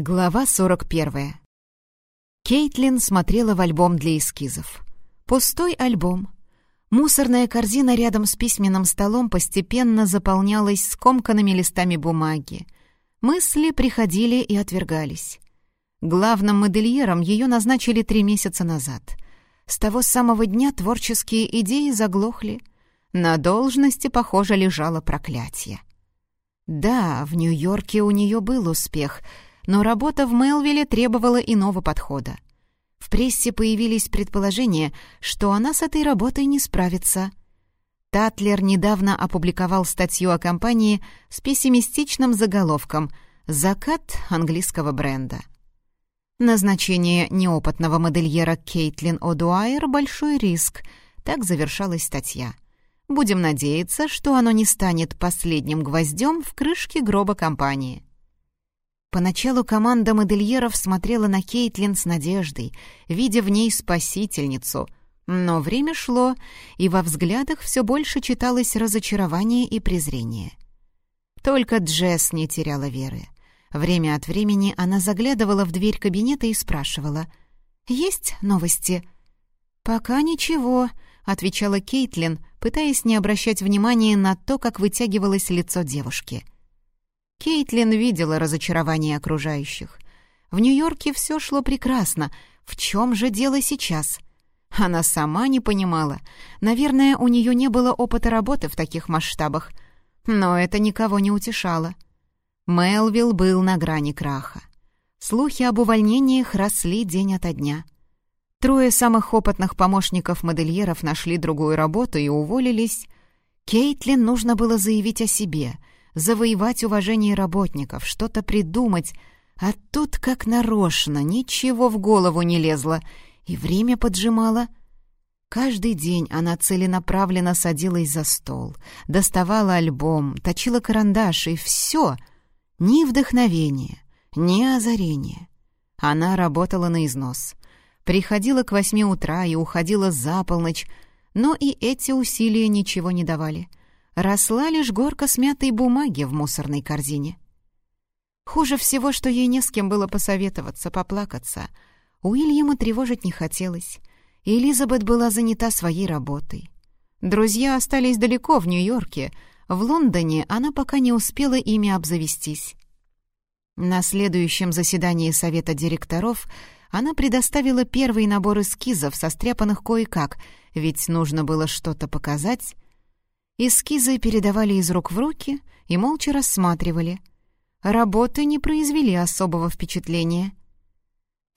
Глава 41. Кейтлин смотрела в альбом для эскизов. Пустой альбом. Мусорная корзина рядом с письменным столом постепенно заполнялась скомканными листами бумаги. Мысли приходили и отвергались. Главным модельером ее назначили три месяца назад. С того самого дня творческие идеи заглохли. На должности, похоже, лежало проклятие. Да, в Нью-Йорке у нее был успех — но работа в Мелвилле требовала иного подхода. В прессе появились предположения, что она с этой работой не справится. Татлер недавно опубликовал статью о компании с пессимистичным заголовком «Закат английского бренда». Назначение неопытного модельера Кейтлин О'Дуайер — большой риск, так завершалась статья. Будем надеяться, что оно не станет последним гвоздем в крышке гроба компании. Поначалу команда модельеров смотрела на Кейтлин с надеждой, видя в ней спасительницу. Но время шло, и во взглядах все больше читалось разочарование и презрение. Только Джесс не теряла веры. Время от времени она заглядывала в дверь кабинета и спрашивала. «Есть новости?» «Пока ничего», — отвечала Кейтлин, пытаясь не обращать внимания на то, как вытягивалось лицо девушки. Кейтлин видела разочарование окружающих. В Нью-Йорке все шло прекрасно. В чем же дело сейчас? Она сама не понимала. Наверное, у нее не было опыта работы в таких масштабах. Но это никого не утешало. Мелвилл был на грани краха. Слухи об увольнениях росли день ото дня. Трое самых опытных помощников модельеров нашли другую работу и уволились. Кейтлин нужно было заявить о себе — завоевать уважение работников, что-то придумать, а тут как нарочно, ничего в голову не лезло, и время поджимало. Каждый день она целенаправленно садилась за стол, доставала альбом, точила карандаш, и все. Ни вдохновения, ни озарения. Она работала на износ. Приходила к восьми утра и уходила за полночь, но и эти усилия ничего не давали росла лишь горка смятой бумаги в мусорной корзине. Хуже всего, что ей не с кем было посоветоваться, поплакаться. Уильяма тревожить не хотелось. Элизабет была занята своей работой. Друзья остались далеко, в Нью-Йорке. В Лондоне она пока не успела ими обзавестись. На следующем заседании совета директоров она предоставила первый набор эскизов, состряпанных кое-как, ведь нужно было что-то показать, Эскизы передавали из рук в руки и молча рассматривали. Работы не произвели особого впечатления.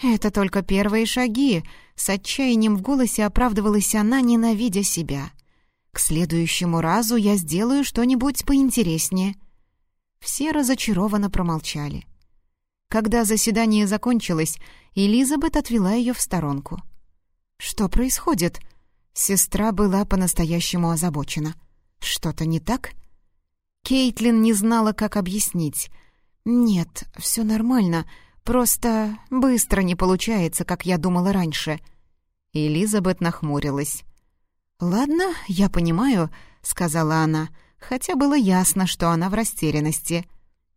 «Это только первые шаги», — с отчаянием в голосе оправдывалась она, ненавидя себя. «К следующему разу я сделаю что-нибудь поинтереснее». Все разочарованно промолчали. Когда заседание закончилось, Элизабет отвела ее в сторонку. «Что происходит?» Сестра была по-настоящему озабочена. «Что-то не так?» Кейтлин не знала, как объяснить. «Нет, все нормально, просто быстро не получается, как я думала раньше». Элизабет нахмурилась. «Ладно, я понимаю», — сказала она, хотя было ясно, что она в растерянности.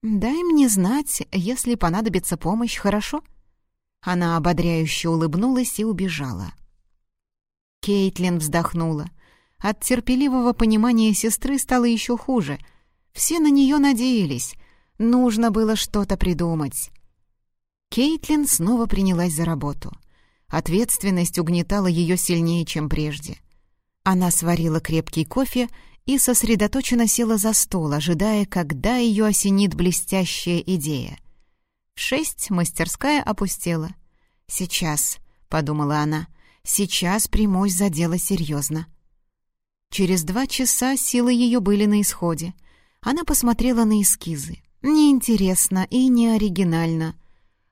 «Дай мне знать, если понадобится помощь, хорошо?» Она ободряюще улыбнулась и убежала. Кейтлин вздохнула. От терпеливого понимания сестры стало еще хуже. Все на нее надеялись. Нужно было что-то придумать. Кейтлин снова принялась за работу. Ответственность угнетала ее сильнее, чем прежде. Она сварила крепкий кофе и сосредоточенно села за стол, ожидая, когда ее осенит блестящая идея. Шесть мастерская опустела. «Сейчас», — подумала она, — «сейчас примусь за дело серьезно». Через два часа силы ее были на исходе. Она посмотрела на эскизы. Неинтересно и не оригинально.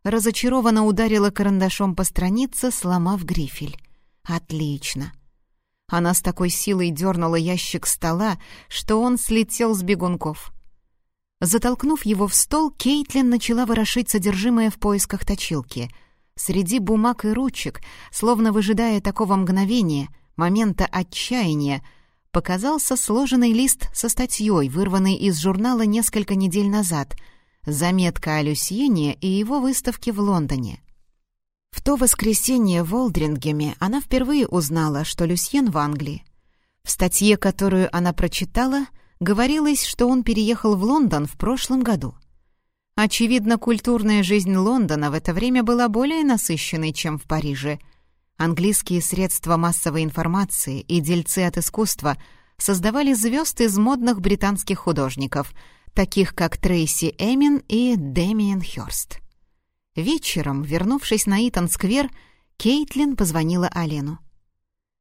Разочарованно ударила карандашом по странице, сломав грифель. «Отлично!» Она с такой силой дернула ящик стола, что он слетел с бегунков. Затолкнув его в стол, Кейтлин начала ворошить содержимое в поисках точилки. Среди бумаг и ручек, словно выжидая такого мгновения, момента отчаяния, показался сложенный лист со статьей, вырванный из журнала несколько недель назад. Заметка о Люсьене и его выставке в Лондоне. В то воскресенье в Олдрингеме она впервые узнала, что Люсьен в Англии. В статье, которую она прочитала, говорилось, что он переехал в Лондон в прошлом году. Очевидно, культурная жизнь Лондона в это время была более насыщенной, чем в Париже. Английские средства массовой информации и дельцы от искусства создавали звезд из модных британских художников, таких как Трейси Эмин и Дэмиен Хёрст. Вечером, вернувшись на Итан-сквер, Кейтлин позвонила Алену.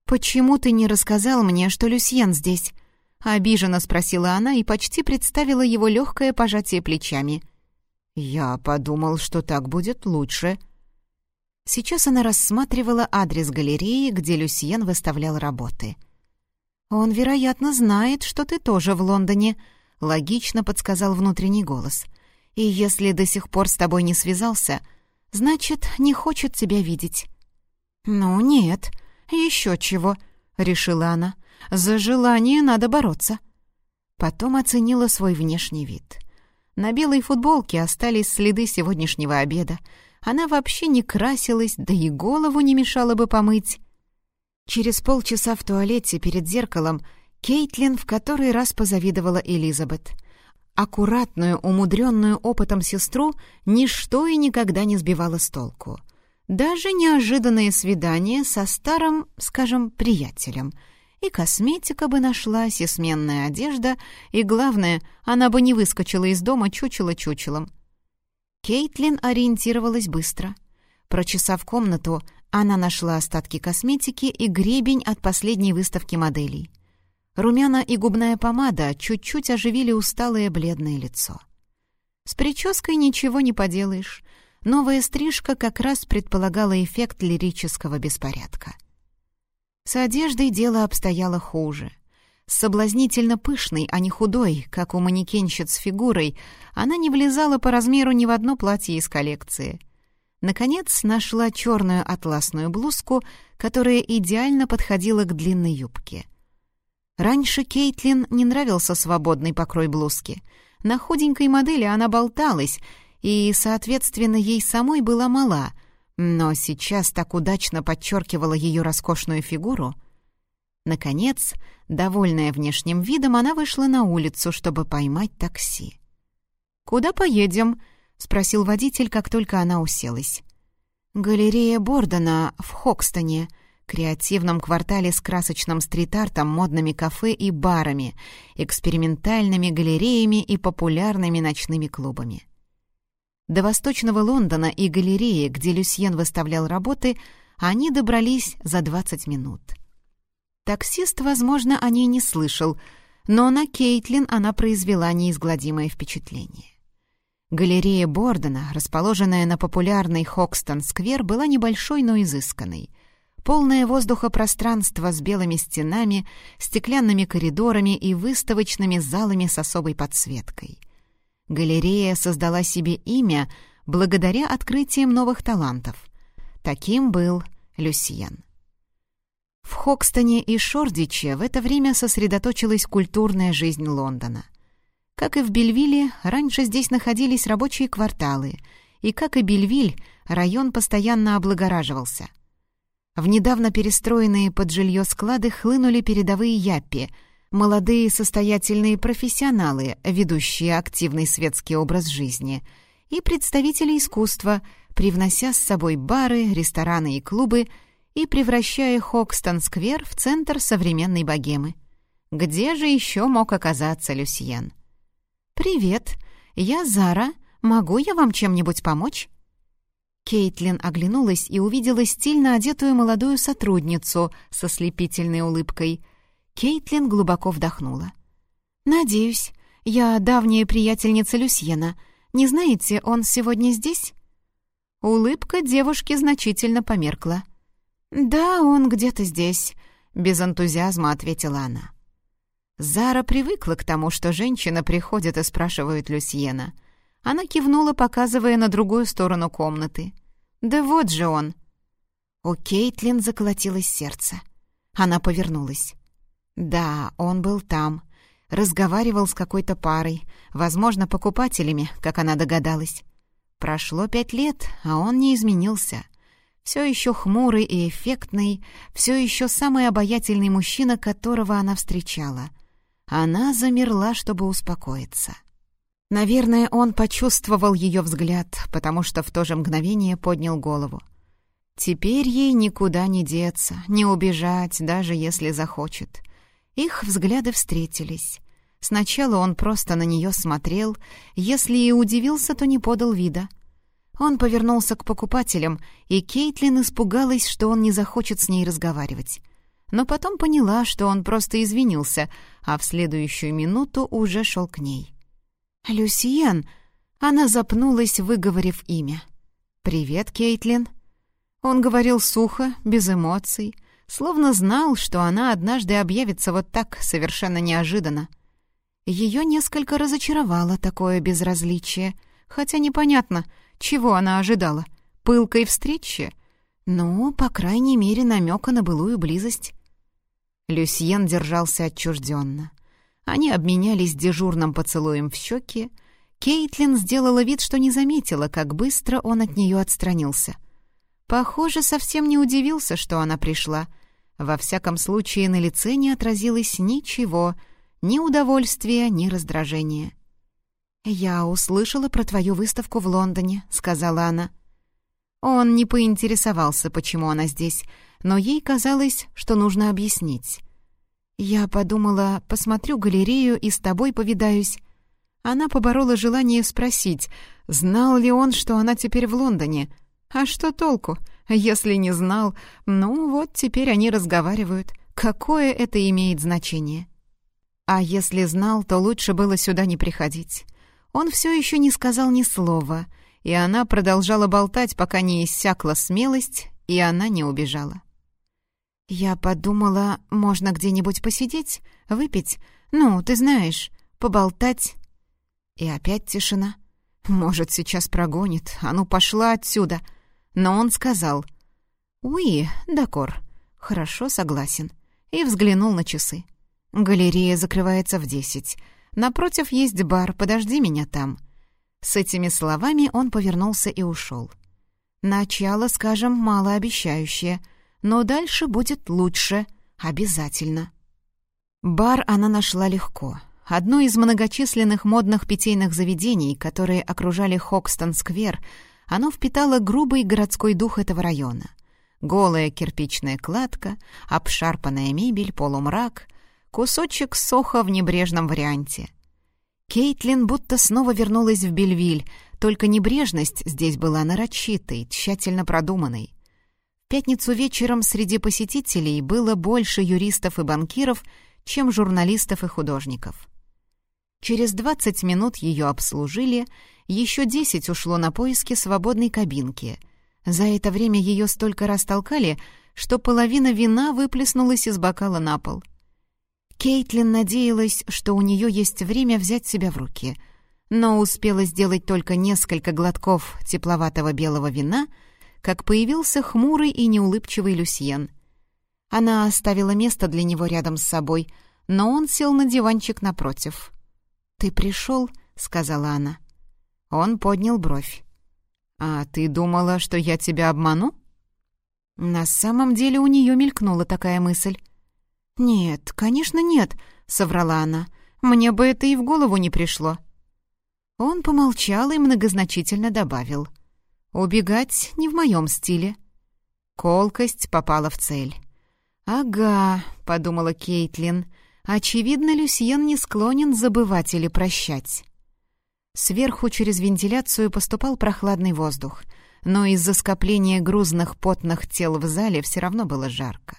«Почему ты не рассказал мне, что Люсьен здесь?» Обиженно спросила она и почти представила его легкое пожатие плечами. «Я подумал, что так будет лучше». Сейчас она рассматривала адрес галереи, где Люсьен выставлял работы. «Он, вероятно, знает, что ты тоже в Лондоне», — логично подсказал внутренний голос. «И если до сих пор с тобой не связался, значит, не хочет тебя видеть». «Ну нет, еще чего», — решила она. «За желание надо бороться». Потом оценила свой внешний вид. На белой футболке остались следы сегодняшнего обеда. Она вообще не красилась, да и голову не мешало бы помыть. Через полчаса в туалете перед зеркалом Кейтлин в который раз позавидовала Элизабет. Аккуратную, умудренную опытом сестру ничто и никогда не сбивало с толку. Даже неожиданное свидание со старым, скажем, приятелем. И косметика бы нашлась, и сменная одежда, и, главное, она бы не выскочила из дома чучело-чучелом. Кейтлин ориентировалась быстро. Прочесав комнату, она нашла остатки косметики и гребень от последней выставки моделей. Румяна и губная помада чуть-чуть оживили усталое бледное лицо. С прической ничего не поделаешь. Новая стрижка как раз предполагала эффект лирического беспорядка. С одеждой дело обстояло хуже. Соблазнительно пышной, а не худой, как у манекенщиц с фигурой, она не влезала по размеру ни в одно платье из коллекции — Наконец нашла черную атласную блузку, которая идеально подходила к длинной юбке. Раньше Кейтлин не нравился свободный покрой блузки. На худенькой модели она болталась, и, соответственно, ей самой была мала, но сейчас так удачно подчеркивала ее роскошную фигуру. Наконец, довольная внешним видом, она вышла на улицу, чтобы поймать такси. «Куда поедем?» — спросил водитель, как только она уселась. «Галерея Бордона в Хокстоне», креативном квартале с красочным стрит-артом, модными кафе и барами, экспериментальными галереями и популярными ночными клубами. До Восточного Лондона и галереи, где Люсьен выставлял работы, они добрались за 20 минут. Таксист, возможно, о ней не слышал, но на Кейтлин она произвела неизгладимое впечатление. Галерея Бордена, расположенная на популярной Хокстон-сквер, была небольшой, но изысканной. Полное воздуха пространство с белыми стенами, стеклянными коридорами и выставочными залами с особой подсветкой. Галерея создала себе имя благодаря открытиям новых талантов. Таким был Люсьен. В Хокстоне и Шордиче в это время сосредоточилась культурная жизнь Лондона. Как и в Бельвилле, раньше здесь находились рабочие кварталы, и, как и Бельвиль, район постоянно облагораживался. В недавно перестроенные под жилье склады хлынули передовые яппи, молодые состоятельные профессионалы, ведущие активный светский образ жизни, и представители искусства, привнося с собой бары, рестораны и клубы и превращая Хокстон-сквер в центр современной богемы. Где же еще мог оказаться Люсьен? «Привет, я Зара. Могу я вам чем-нибудь помочь?» Кейтлин оглянулась и увидела стильно одетую молодую сотрудницу со слепительной улыбкой. Кейтлин глубоко вдохнула. «Надеюсь, я давняя приятельница Люсьена. Не знаете, он сегодня здесь?» Улыбка девушки значительно померкла. «Да, он где-то здесь», — без энтузиазма ответила она. Зара привыкла к тому, что женщина приходит и спрашивает Люсьена. Она кивнула, показывая на другую сторону комнаты. «Да вот же он!» У Кейтлин заколотилось сердце. Она повернулась. Да, он был там. Разговаривал с какой-то парой, возможно, покупателями, как она догадалась. Прошло пять лет, а он не изменился. Все еще хмурый и эффектный, все еще самый обаятельный мужчина, которого она встречала. Она замерла, чтобы успокоиться. Наверное, он почувствовал ее взгляд, потому что в то же мгновение поднял голову. Теперь ей никуда не деться, не убежать, даже если захочет. Их взгляды встретились. Сначала он просто на нее смотрел, если и удивился, то не подал вида. Он повернулся к покупателям, и Кейтлин испугалась, что он не захочет с ней разговаривать. Но потом поняла, что он просто извинился, а в следующую минуту уже шел к ней. «Люсиен!» Она запнулась, выговорив имя. «Привет, Кейтлин!» Он говорил сухо, без эмоций, словно знал, что она однажды объявится вот так, совершенно неожиданно. Ее несколько разочаровало такое безразличие, хотя непонятно, чего она ожидала. Пылкой встречи? Ну, по крайней мере, намека на былую близость. Люсьен держался отчужденно. Они обменялись дежурным поцелуем в щеки. Кейтлин сделала вид, что не заметила, как быстро он от нее отстранился. Похоже, совсем не удивился, что она пришла. Во всяком случае, на лице не отразилось ничего, ни удовольствия, ни раздражения. «Я услышала про твою выставку в Лондоне», — сказала она. Он не поинтересовался, почему она здесь, но ей казалось, что нужно объяснить. «Я подумала, посмотрю галерею и с тобой повидаюсь». Она поборола желание спросить, знал ли он, что она теперь в Лондоне. А что толку? Если не знал, ну вот теперь они разговаривают. Какое это имеет значение? А если знал, то лучше было сюда не приходить. Он все еще не сказал ни слова, и она продолжала болтать, пока не иссякла смелость, и она не убежала. «Я подумала, можно где-нибудь посидеть, выпить, ну, ты знаешь, поболтать». И опять тишина. «Может, сейчас прогонит, а ну пошла отсюда». Но он сказал «Уи, дакор, хорошо, согласен», и взглянул на часы. «Галерея закрывается в десять. Напротив есть бар, подожди меня там». С этими словами он повернулся и ушел. Начало, скажем, малообещающее — но дальше будет лучше, обязательно. Бар она нашла легко. Одно из многочисленных модных питейных заведений, которые окружали Хокстон-сквер, оно впитало грубый городской дух этого района. Голая кирпичная кладка, обшарпанная мебель, полумрак, кусочек соха в небрежном варианте. Кейтлин будто снова вернулась в Бельвиль, только небрежность здесь была нарочитой, тщательно продуманной пятницу вечером среди посетителей было больше юристов и банкиров, чем журналистов и художников. Через 20 минут ее обслужили, еще 10 ушло на поиски свободной кабинки. За это время ее столько растолкали, что половина вина выплеснулась из бокала на пол. Кейтлин надеялась, что у нее есть время взять себя в руки, но успела сделать только несколько глотков тепловатого белого вина — как появился хмурый и неулыбчивый Люсьен. Она оставила место для него рядом с собой, но он сел на диванчик напротив. «Ты пришел?» — сказала она. Он поднял бровь. «А ты думала, что я тебя обману?» На самом деле у нее мелькнула такая мысль. «Нет, конечно, нет», — соврала она. «Мне бы это и в голову не пришло». Он помолчал и многозначительно добавил — Убегать не в моем стиле. Колкость попала в цель. «Ага», — подумала Кейтлин, — «очевидно, Люсьен не склонен забывать или прощать». Сверху через вентиляцию поступал прохладный воздух, но из-за скопления грузных потных тел в зале все равно было жарко.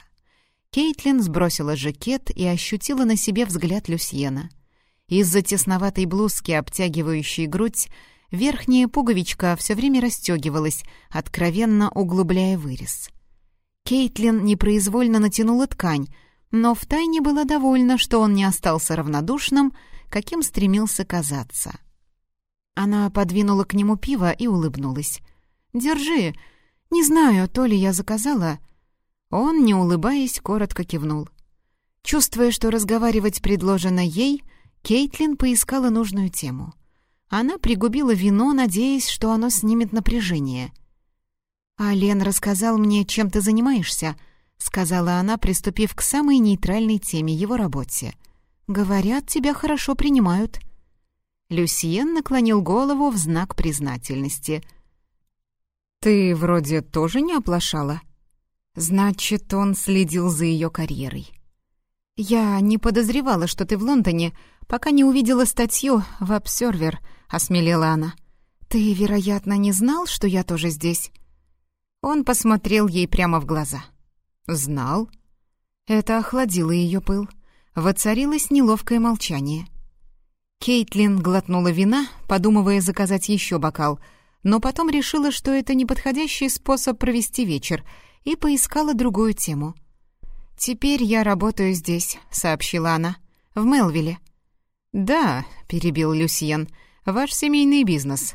Кейтлин сбросила жакет и ощутила на себе взгляд Люсьена. Из-за тесноватой блузки, обтягивающей грудь, Верхняя пуговичка все время расстегивалась, откровенно углубляя вырез. Кейтлин непроизвольно натянула ткань, но втайне была довольна, что он не остался равнодушным, каким стремился казаться. Она подвинула к нему пиво и улыбнулась. «Держи. Не знаю, то ли я заказала...» Он, не улыбаясь, коротко кивнул. Чувствуя, что разговаривать предложено ей, Кейтлин поискала нужную тему. Она пригубила вино, надеясь, что оно снимет напряжение. «А Лен рассказал мне, чем ты занимаешься», — сказала она, приступив к самой нейтральной теме его работе. «Говорят, тебя хорошо принимают». Люсьен наклонил голову в знак признательности. «Ты вроде тоже не оплошала?» «Значит, он следил за ее карьерой». «Я не подозревала, что ты в Лондоне, пока не увидела статью в «Обсервер», — осмелела она. «Ты, вероятно, не знал, что я тоже здесь?» Он посмотрел ей прямо в глаза. «Знал». Это охладило ее пыл. Воцарилось неловкое молчание. Кейтлин глотнула вина, подумывая заказать еще бокал, но потом решила, что это неподходящий способ провести вечер, и поискала другую тему. «Теперь я работаю здесь», — сообщила она, — «в Мелвилле». «Да», — перебил Люсьен, — «ваш семейный бизнес».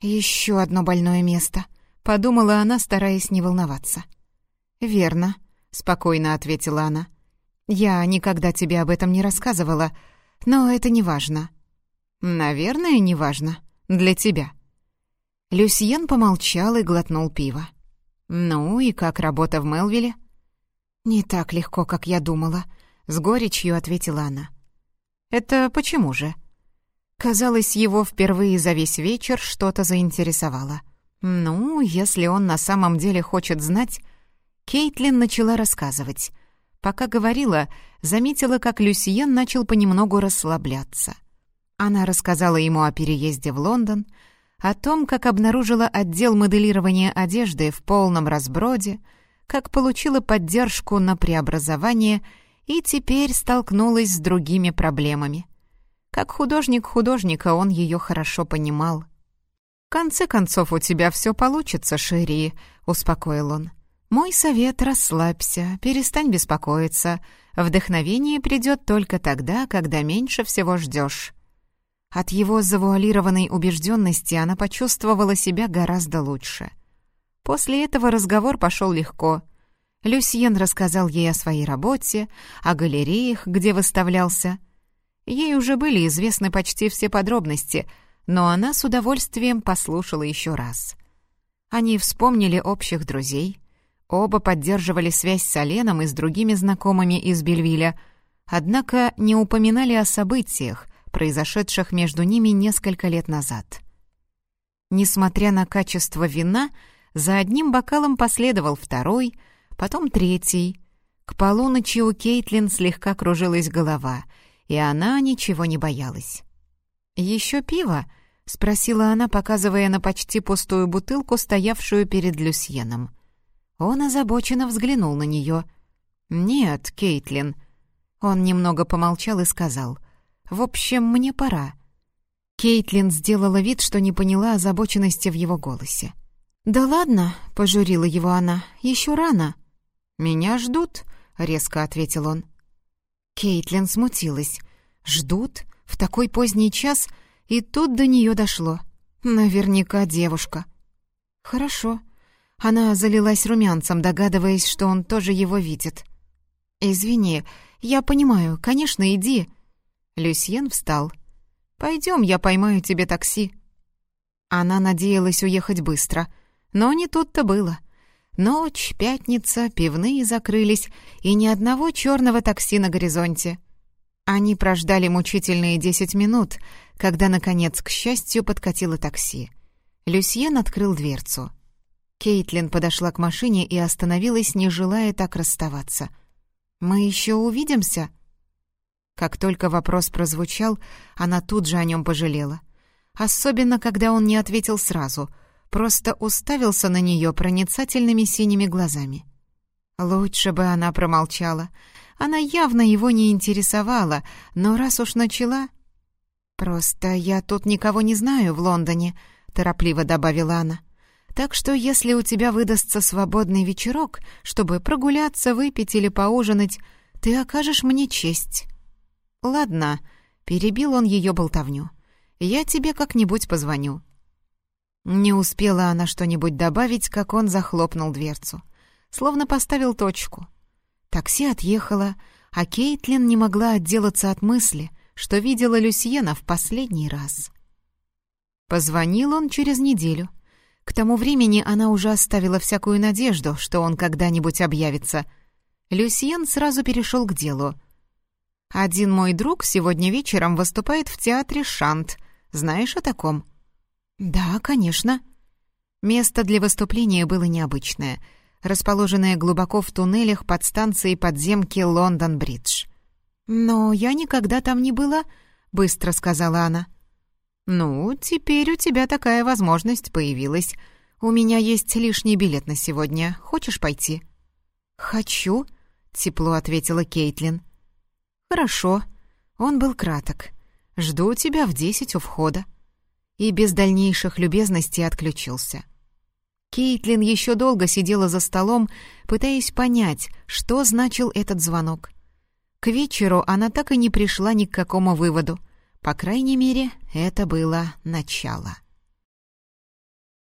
«Еще одно больное место», — подумала она, стараясь не волноваться. «Верно», — спокойно ответила она. «Я никогда тебе об этом не рассказывала, но это не важно». «Наверное, не важно. Для тебя». Люсьен помолчал и глотнул пиво. «Ну и как работа в Мелвилле?» «Не так легко, как я думала», — с горечью ответила она. «Это почему же?» Казалось, его впервые за весь вечер что-то заинтересовало. «Ну, если он на самом деле хочет знать...» Кейтлин начала рассказывать. Пока говорила, заметила, как Люсьен начал понемногу расслабляться. Она рассказала ему о переезде в Лондон, о том, как обнаружила отдел моделирования одежды в полном разброде, как получила поддержку на преобразование и теперь столкнулась с другими проблемами. Как художник художника он ее хорошо понимал. «В конце концов, у тебя все получится, Шири», — успокоил он. «Мой совет — расслабься, перестань беспокоиться. Вдохновение придет только тогда, когда меньше всего ждешь. От его завуалированной убежденности она почувствовала себя гораздо лучше. После этого разговор пошел легко. Люсьен рассказал ей о своей работе, о галереях, где выставлялся. Ей уже были известны почти все подробности, но она с удовольствием послушала еще раз. Они вспомнили общих друзей, оба поддерживали связь с Оленом и с другими знакомыми из Бельвиля, однако не упоминали о событиях — произошедших между ними несколько лет назад. Несмотря на качество вина, за одним бокалом последовал второй, потом третий. К полуночи у Кейтлин слегка кружилась голова, и она ничего не боялась. «Еще пиво?» — спросила она, показывая на почти пустую бутылку, стоявшую перед Люсьеном. Он озабоченно взглянул на нее. «Нет, Кейтлин». Он немного помолчал и сказал. В общем, мне пора». Кейтлин сделала вид, что не поняла озабоченности в его голосе. «Да ладно», — пожурила его она, — «еще рано». «Меня ждут», — резко ответил он. Кейтлин смутилась. «Ждут? В такой поздний час?» И тут до нее дошло. Наверняка девушка. «Хорошо». Она залилась румянцем, догадываясь, что он тоже его видит. «Извини, я понимаю, конечно, иди», Люсьен встал. «Пойдем, я поймаю тебе такси». Она надеялась уехать быстро, но не тут-то было. Ночь, пятница, пивные закрылись, и ни одного черного такси на горизонте. Они прождали мучительные десять минут, когда, наконец, к счастью, подкатило такси. Люсьен открыл дверцу. Кейтлин подошла к машине и остановилась, не желая так расставаться. «Мы еще увидимся?» Как только вопрос прозвучал, она тут же о нем пожалела. Особенно, когда он не ответил сразу, просто уставился на нее проницательными синими глазами. Лучше бы она промолчала. Она явно его не интересовала, но раз уж начала... «Просто я тут никого не знаю в Лондоне», — торопливо добавила она. «Так что если у тебя выдастся свободный вечерок, чтобы прогуляться, выпить или поужинать, ты окажешь мне честь». «Ладно», — перебил он ее болтовню. «Я тебе как-нибудь позвоню». Не успела она что-нибудь добавить, как он захлопнул дверцу. Словно поставил точку. Такси отъехало, а Кейтлин не могла отделаться от мысли, что видела Люсьена в последний раз. Позвонил он через неделю. К тому времени она уже оставила всякую надежду, что он когда-нибудь объявится. Люсьен сразу перешел к делу. «Один мой друг сегодня вечером выступает в театре «Шант». Знаешь о таком?» «Да, конечно». Место для выступления было необычное, расположенное глубоко в туннелях под станцией подземки Лондон-Бридж. «Но я никогда там не была», — быстро сказала она. «Ну, теперь у тебя такая возможность появилась. У меня есть лишний билет на сегодня. Хочешь пойти?» «Хочу», — тепло ответила Кейтлин. «Хорошо». Он был краток. «Жду тебя в десять у входа». И без дальнейших любезностей отключился. Кейтлин еще долго сидела за столом, пытаясь понять, что значил этот звонок. К вечеру она так и не пришла ни к какому выводу. По крайней мере, это было начало.